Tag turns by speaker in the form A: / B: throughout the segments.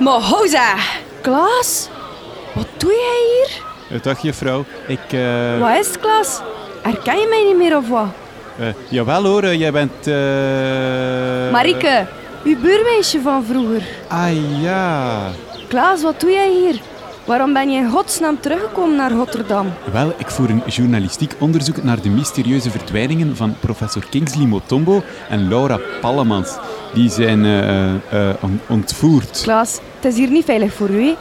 A: Mohoza! Klaas? Wat doe jij hier?
B: Uh, dag juffrouw, ik... Uh...
A: Wat is het, Klaas? Herken je mij niet meer of wat?
B: Uh, jawel hoor, jij bent...
A: Marike, uw buurmeisje van vroeger.
B: Ah ja.
A: Klaas, wat doe jij hier? Waarom ben je in godsnaam teruggekomen naar Rotterdam?
B: Wel, ik voer een journalistiek onderzoek naar de mysterieuze verdwijningen van professor Kingsley Motombo en Laura Pallemans. Die zijn uh, uh, ontvoerd.
A: Klaas, het is hier niet veilig voor u.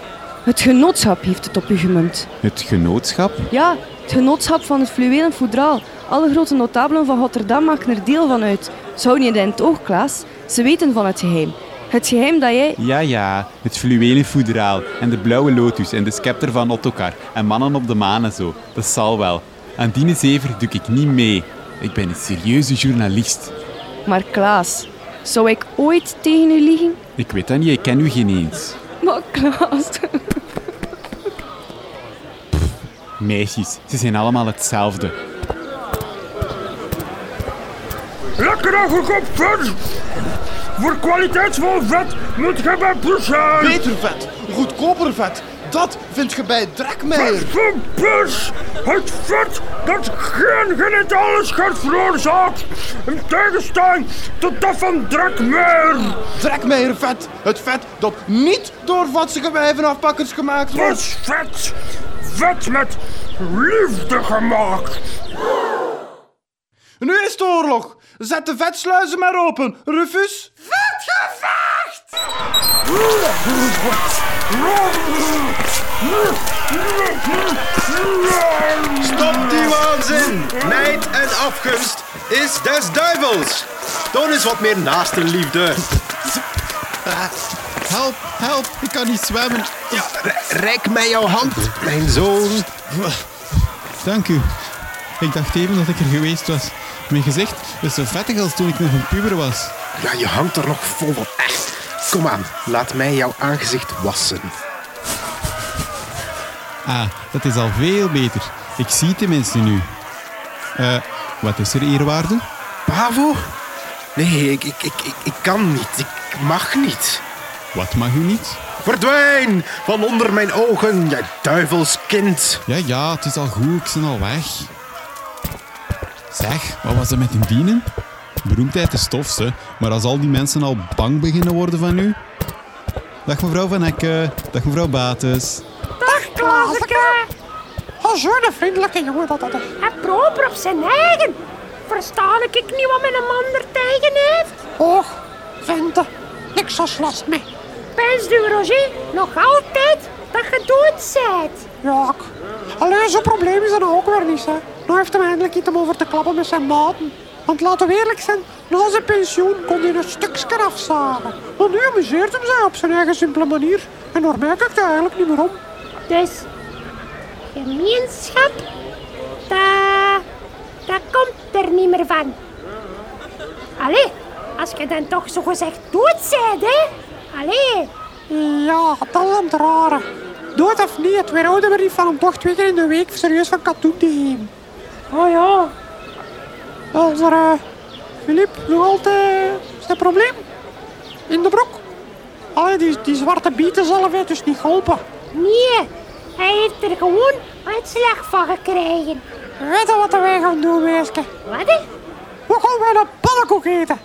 A: Het genootschap heeft het op u gemunt.
B: Het genootschap?
A: Ja, het genootschap van het fluwelen foedraal. Alle grote notabelen van Rotterdam maken er deel van uit. Zou niet in het oog, Klaas. Ze weten van het geheim. Het geheim dat jij...
B: Ja, ja. Het fluwelen voedraal. En de blauwe lotus. En de scepter van Ottokar. En mannen op de maan en zo. Dat zal wel. Aan die zever doe ik niet mee. Ik ben een serieuze journalist.
A: Maar Klaas, zou ik ooit tegen u liegen?
B: Ik weet dat niet. Ik ken u geen eens.
A: Maar Klaas...
B: meisjes, ze zijn allemaal hetzelfde.
C: Lekker afgekookt vet! Voor kwaliteitsvol vet moet je bij zijn.
D: Beter vet, goedkoper vet. Dat vind je bij
C: Plus. Het vet dat geen genitale schart veroorzaakt. In tegenstelling tot dat van Drekmeijer.
D: Drekmeijer vet. Het vet dat niet door vatsige wijvenafpakkers gemaakt wordt.
C: Vet. Vet met liefde gemaakt.
D: Nu is het oorlog. Zet de vetsluizen maar open. Rufus.
E: Vetgevecht!
F: Stop die waanzin! Nijd en afgunst is des duivels. Toon eens wat meer naaste liefde.
D: Help, help, ik kan niet zwemmen.
F: Ja, reik mij jouw hand, mijn zoon.
B: Dank u. Ik dacht even dat ik er geweest was. Mijn gezicht is zo vettig als toen ik nog een puber was.
F: Ja, je hangt er nog vol op. Echt. Kom aan, laat mij jouw aangezicht wassen.
B: Ah, dat is al veel beter. Ik zie tenminste nu. Eh, uh, wat is er, eerwaarde?
F: Pavo? Nee, ik, ik, ik, ik, kan niet. Ik mag niet.
B: Wat mag u niet?
F: Verdwijn van onder mijn ogen, jij duivelskind.
B: Ja, ja, het is al goed. Ik ben al weg. Zeg, wat was er met een dienen? Beroemdheid is stof, ze. Maar als al die mensen al bang beginnen worden van u... Dag mevrouw Van Hekken. Dag mevrouw Bates.
E: Dag Klaaseke.
G: Oh, zo'n vriendelijke jongen dat dat is.
E: En proper op zijn eigen. Verstaan ik niet wat mijn man er tegen heeft?
G: Och, vente. Niks zo last mee.
E: Pens du, Roger, nog altijd dat je dood bent?
G: Ja, alleen zo'n probleem is er nou ook weer niet, hè. Nu heeft hem eindelijk iets om over te klappen met zijn maten. Want laten we eerlijk zijn, na zijn pensioen kon hij een stukje afzagen. Maar nu amuseert hem zich op zijn eigen simpele manier. En door mij kijkt hij eigenlijk niet meer om.
E: Dus, gemeenschap, dat, dat komt er niet meer van. Allee, als je dan toch zo gezegd dood bent, hè? Allee.
G: Ja, dat is het rare. Dood of niet, het weerhouden we niet van hem toch twee keer in de week serieus van katoen te geven. Oh ja. Als er, uh, Filip, nog altijd zijn probleem? In de broek? Allee, die, die zwarte bieten zal hij dus niet geholpen.
E: Nee, hij heeft er gewoon uitslag van gekregen.
G: Weet je wat wij gaan doen, meisje?
E: Wat?
G: We gaan weer een pannenkoek eten.